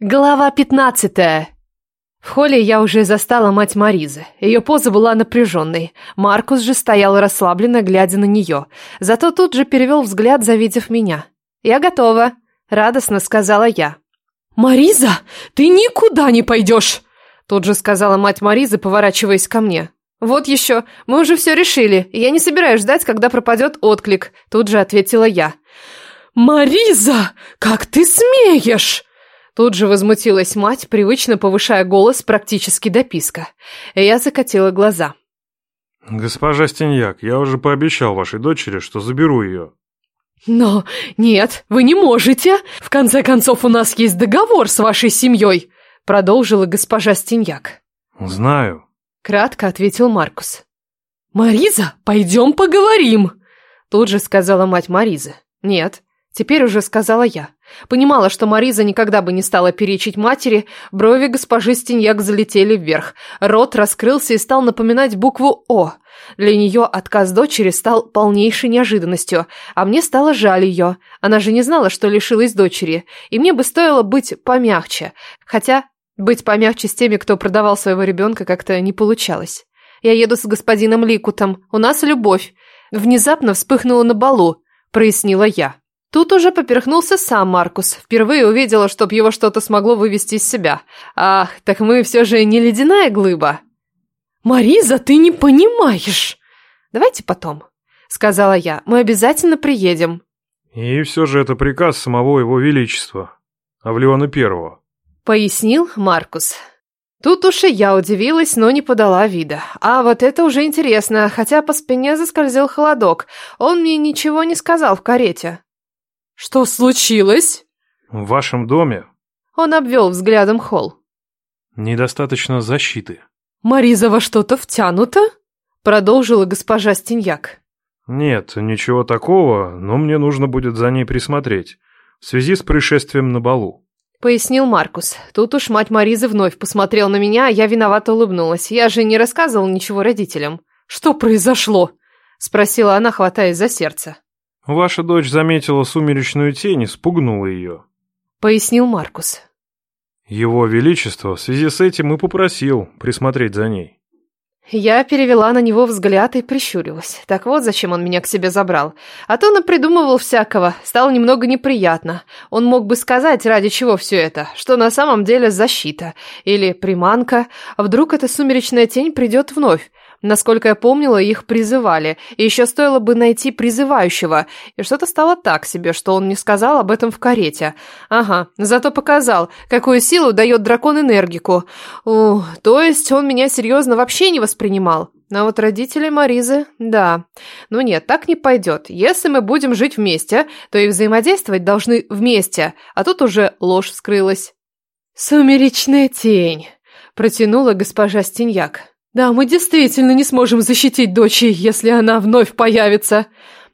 Глава пятнадцатая. В холле я уже застала мать Маризы. Ее поза была напряженной. Маркус же стоял расслабленно, глядя на нее. Зато тут же перевел взгляд, завидев меня. «Я готова», — радостно сказала я. «Мариза, ты никуда не пойдешь!» Тут же сказала мать Маризы, поворачиваясь ко мне. «Вот еще, мы уже все решили. Я не собираюсь ждать, когда пропадет отклик», — тут же ответила я. «Мариза, как ты смеешь!» Тут же возмутилась мать, привычно повышая голос практически до писка. Я закатила глаза. «Госпожа Стеньяк, я уже пообещал вашей дочери, что заберу ее». «Но нет, вы не можете. В конце концов, у нас есть договор с вашей семьей», продолжила госпожа Стеньяк. «Знаю», кратко ответил Маркус. «Мариза, пойдем поговорим», тут же сказала мать Маризы. «Нет, Теперь уже сказала я. Понимала, что Мариза никогда бы не стала перечить матери, брови госпожи Стеньяк залетели вверх, рот раскрылся и стал напоминать букву «О». Для нее отказ дочери стал полнейшей неожиданностью, а мне стало жаль ее. Она же не знала, что лишилась дочери, и мне бы стоило быть помягче. Хотя быть помягче с теми, кто продавал своего ребенка, как-то не получалось. Я еду с господином Ликутом, у нас любовь. Внезапно вспыхнула на балу, прояснила я. Тут уже поперхнулся сам Маркус. Впервые увидела, чтоб его что-то смогло вывести из себя. Ах, так мы все же не ледяная глыба. «Мариза, ты не понимаешь!» «Давайте потом», — сказала я. «Мы обязательно приедем». «И все же это приказ самого его величества, Авлеона Первого», — пояснил Маркус. Тут уж и я удивилась, но не подала вида. А вот это уже интересно, хотя по спине заскользил холодок. Он мне ничего не сказал в карете. «Что случилось?» «В вашем доме...» Он обвел взглядом холл. «Недостаточно защиты». «Мариза во что-то втянута?» Продолжила госпожа Стеньяк. «Нет, ничего такого, но мне нужно будет за ней присмотреть. В связи с происшествием на балу». Пояснил Маркус. Тут уж мать Маризы вновь посмотрела на меня, а я виновато улыбнулась. Я же не рассказывал ничего родителям. «Что произошло?» Спросила она, хватаясь за сердце. Ваша дочь заметила сумеречную тень и спугнула ее. Пояснил Маркус. Его Величество в связи с этим и попросил присмотреть за ней. Я перевела на него взгляд и прищурилась. Так вот, зачем он меня к себе забрал. А то напридумывал всякого, стало немного неприятно. Он мог бы сказать, ради чего все это, что на самом деле защита. Или приманка. А вдруг эта сумеречная тень придет вновь. Насколько я помнила, их призывали, и еще стоило бы найти призывающего, и что-то стало так себе, что он не сказал об этом в карете. Ага, зато показал, какую силу дает дракон энергику. У, то есть он меня серьезно вообще не воспринимал. А вот родители Маризы, да. Ну нет, так не пойдет. Если мы будем жить вместе, то и взаимодействовать должны вместе, а тут уже ложь вскрылась. «Сумеречная тень», — протянула госпожа Стеньяк. «Да, мы действительно не сможем защитить дочь, если она вновь появится»,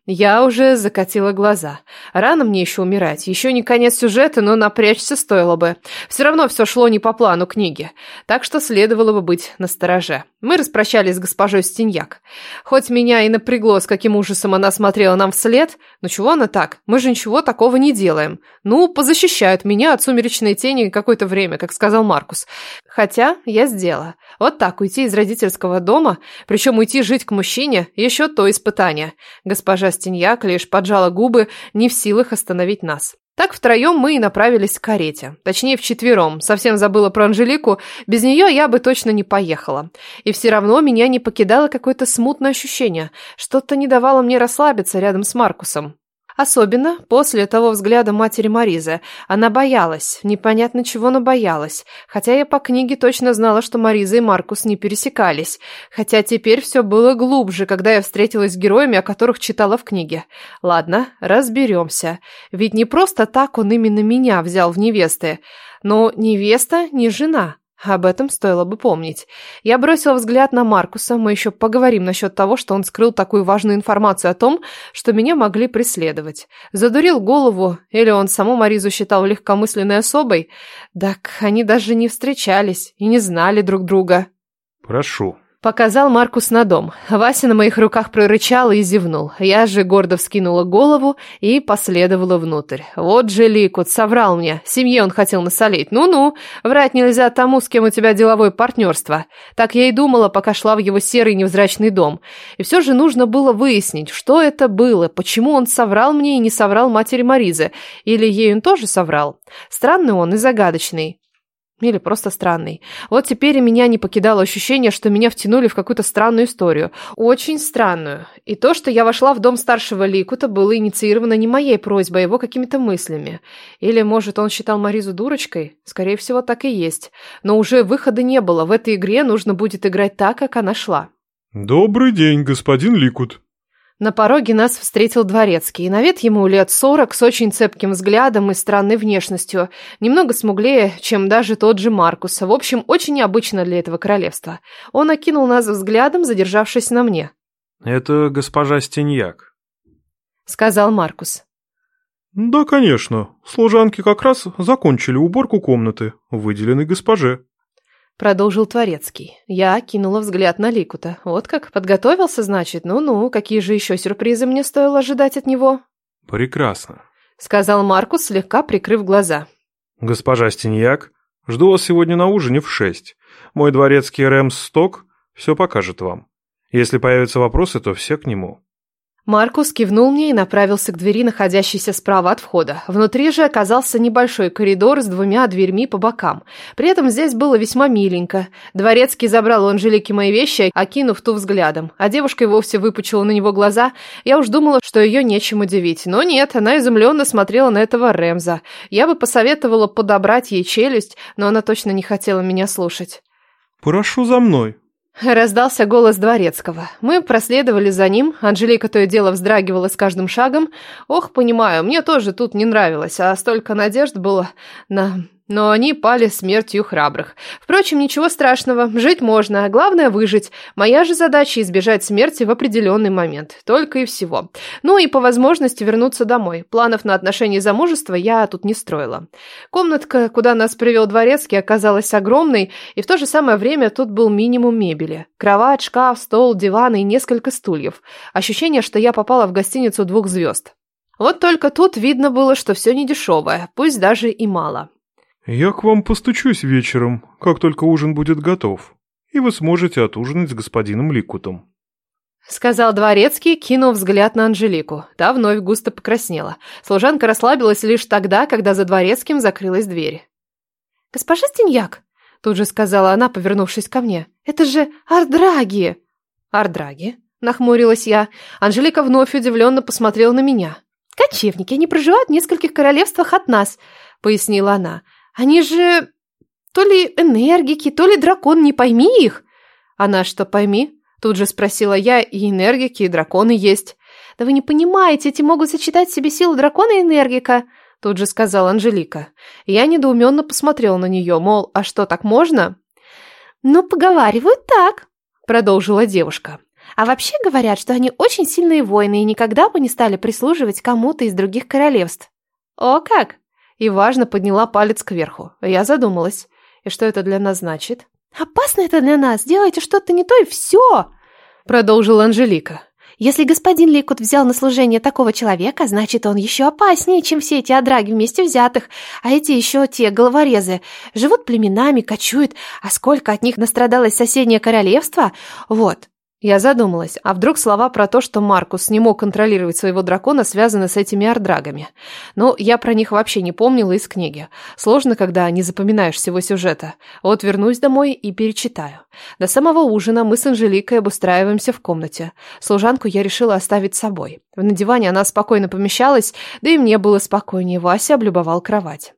я уже закатила глаза. Рано мне еще умирать. Еще не конец сюжета, но напрячься стоило бы. Все равно все шло не по плану книги. Так что следовало бы быть настороже. Мы распрощались с госпожой Стеньяк. Хоть меня и напрягло, с каким ужасом она смотрела нам вслед, но чего она так? Мы же ничего такого не делаем. Ну, позащищают меня от сумеречной тени какое-то время, как сказал Маркус. Хотя я сделала. Вот так уйти из родительского дома, причем уйти жить к мужчине, еще то испытание. Госпожа Стеньяк лишь поджала губы, не в силах остановить нас. Так втроем мы и направились к карете. Точнее, вчетвером. Совсем забыла про Анжелику. Без нее я бы точно не поехала. И все равно меня не покидало какое-то смутное ощущение. Что-то не давало мне расслабиться рядом с Маркусом. Особенно после того взгляда матери Маризы. Она боялась, непонятно чего, но боялась. Хотя я по книге точно знала, что Мариза и Маркус не пересекались. Хотя теперь все было глубже, когда я встретилась с героями, о которых читала в книге. Ладно, разберемся. Ведь не просто так он именно меня взял в невесты. Но невеста не жена. Об этом стоило бы помнить. Я бросила взгляд на Маркуса, мы еще поговорим насчет того, что он скрыл такую важную информацию о том, что меня могли преследовать. Задурил голову, или он саму Маризу считал легкомысленной особой? Так они даже не встречались и не знали друг друга. «Прошу», Показал Маркус на дом. Вася на моих руках прорычал и зевнул. Я же гордо вскинула голову и последовала внутрь. Вот же Ликут соврал мне. Семье он хотел насолить. Ну-ну, врать нельзя тому, с кем у тебя деловое партнерство. Так я и думала, пока шла в его серый невзрачный дом. И все же нужно было выяснить, что это было, почему он соврал мне и не соврал матери Маризы. Или ей он тоже соврал. Странный он и загадочный. Или просто странный. Вот теперь и меня не покидало ощущение, что меня втянули в какую-то странную историю. Очень странную. И то, что я вошла в дом старшего Ликута, было инициировано не моей просьбой, а его какими-то мыслями. Или, может, он считал Маризу дурочкой? Скорее всего, так и есть. Но уже выхода не было. В этой игре нужно будет играть так, как она шла. «Добрый день, господин Ликут», на пороге нас встретил дворецкий, и на вид ему лет сорок, с очень цепким взглядом и странной внешностью, немного смуглее, чем даже тот же Маркус, в общем, очень необычно для этого королевства. Он окинул нас взглядом, задержавшись на мне. «Это госпожа Стеньяк», — сказал Маркус. «Да, конечно. Служанки как раз закончили уборку комнаты, выделенной госпоже». Продолжил Творецкий. Я кинула взгляд на Ликута. Вот как, подготовился, значит? Ну-ну, какие же еще сюрпризы мне стоило ожидать от него? Прекрасно. Сказал Маркус, слегка прикрыв глаза. Госпожа Стеньяк, жду вас сегодня на ужине в шесть. Мой дворецкий Рэмс Сток все покажет вам. Если появятся вопросы, то все к нему. Маркус кивнул мне и направился к двери, находящейся справа от входа. Внутри же оказался небольшой коридор с двумя дверьми по бокам. При этом здесь было весьма миленько. Дворецкий забрал у Анжелики мои вещи, окинув ту взглядом. А девушка и вовсе выпучила на него глаза. Я уж думала, что ее нечем удивить. Но нет, она изумленно смотрела на этого Рэмза. Я бы посоветовала подобрать ей челюсть, но она точно не хотела меня слушать. «Прошу за мной», Раздался голос дворецкого. Мы проследовали за ним. Анжелика то и дело вздрагивала с каждым шагом. Ох, понимаю, мне тоже тут не нравилось, а столько надежд было на но они пали смертью храбрых. Впрочем, ничего страшного, жить можно, а главное выжить. Моя же задача избежать смерти в определенный момент, только и всего. Ну и по возможности вернуться домой. Планов на отношения замужества я тут не строила. Комнатка, куда нас привел дворецкий, оказалась огромной, и в то же самое время тут был минимум мебели. Кровать, шкаф, стол, диван и несколько стульев. Ощущение, что я попала в гостиницу двух звезд. Вот только тут видно было, что все недешевое, пусть даже и мало. «Я к вам постучусь вечером, как только ужин будет готов, и вы сможете отужинать с господином Ликутом». Сказал дворецкий, кинув взгляд на Анжелику. Та вновь густо покраснела. Служанка расслабилась лишь тогда, когда за дворецким закрылась дверь. «Госпожа Стеньяк», — тут же сказала она, повернувшись ко мне, — «это же Ардраги!» «Ардраги?» — нахмурилась я. Анжелика вновь удивленно посмотрела на меня. «Кочевники, они проживают в нескольких королевствах от нас», — пояснила она. Они же то ли энергики, то ли дракон, не пойми их. Она что, пойми? Тут же спросила я, и энергики, и драконы есть. Да вы не понимаете, эти могут сочетать в себе силу дракона и энергика. Тут же сказала Анжелика. Я недоуменно посмотрела на нее, мол, а что, так можно? Ну, поговаривают так, продолжила девушка. А вообще говорят, что они очень сильные воины и никогда бы не стали прислуживать кому-то из других королевств. О как! И важно подняла палец кверху. Я задумалась. И что это для нас значит? «Опасно это для нас. Делайте что-то не то и все!» Продолжила Анжелика. «Если господин Ликут взял на служение такого человека, значит, он еще опаснее, чем все эти одраги вместе взятых. А эти еще те головорезы. Живут племенами, кочуют. А сколько от них настрадалось соседнее королевство? Вот, я задумалась, а вдруг слова про то, что Маркус не мог контролировать своего дракона, связаны с этими ардрагами? Но я про них вообще не помнила из книги. Сложно, когда не запоминаешь всего сюжета. Вот вернусь домой и перечитаю. До самого ужина мы с Анжеликой обустраиваемся в комнате. Служанку я решила оставить с собой. На диване она спокойно помещалась, да и мне было спокойнее. Вася облюбовал кровать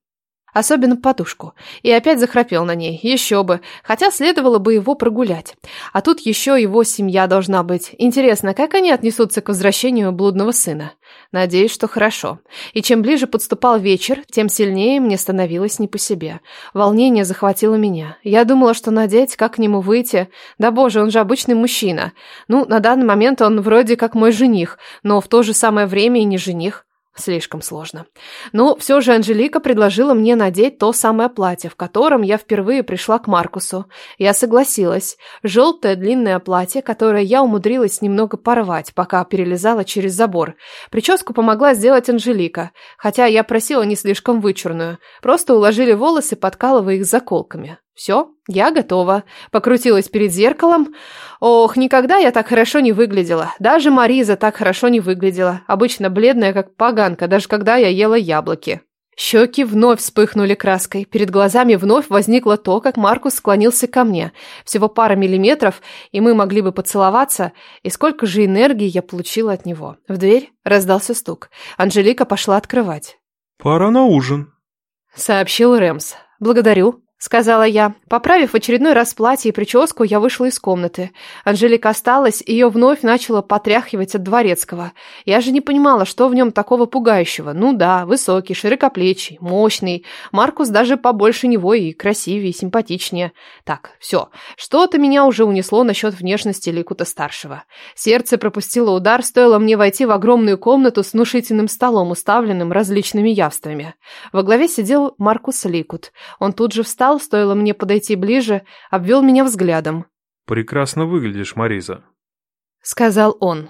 особенно подушку, и опять захрапел на ней, еще бы, хотя следовало бы его прогулять. А тут еще его семья должна быть. Интересно, как они отнесутся к возвращению блудного сына? Надеюсь, что хорошо. И чем ближе подступал вечер, тем сильнее мне становилось не по себе. Волнение захватило меня. Я думала, что надеть, как к нему выйти. Да боже, он же обычный мужчина. Ну, на данный момент он вроде как мой жених, но в то же самое время и не жених. Слишком сложно. Но все же Анжелика предложила мне надеть то самое платье, в котором я впервые пришла к Маркусу. Я согласилась. Желтое длинное платье, которое я умудрилась немного порвать, пока перелезала через забор. Прическу помогла сделать Анжелика, хотя я просила не слишком вычурную. Просто уложили волосы, подкалывая их заколками. Все, я готова. Покрутилась перед зеркалом. Ох, никогда я так хорошо не выглядела. Даже Мариза так хорошо не выглядела. Обычно бледная, как поганка, даже когда я ела яблоки. Щеки вновь вспыхнули краской. Перед глазами вновь возникло то, как Маркус склонился ко мне. Всего пара миллиметров, и мы могли бы поцеловаться. И сколько же энергии я получила от него. В дверь раздался стук. Анжелика пошла открывать. «Пора на ужин», — сообщил Рэмс. «Благодарю», — сказала я. Поправив очередной раз платье и прическу, я вышла из комнаты. Анжелика осталась, и ее вновь начала потряхивать от дворецкого. Я же не понимала, что в нем такого пугающего. Ну да, высокий, широкоплечий, мощный. Маркус даже побольше него и красивее, и симпатичнее. Так, все. Что-то меня уже унесло насчет внешности Ликута-старшего. Сердце пропустило удар, стоило мне войти в огромную комнату с внушительным столом, уставленным различными явствами. Во главе сидел Маркус Ликут. Он тут же встал, встал, стоило мне подойти ближе, обвел меня взглядом. «Прекрасно выглядишь, Мариза», — сказал он.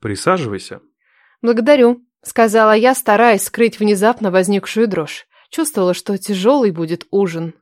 «Присаживайся». «Благодарю», — сказала я, стараясь скрыть внезапно возникшую дрожь. Чувствовала, что тяжелый будет ужин.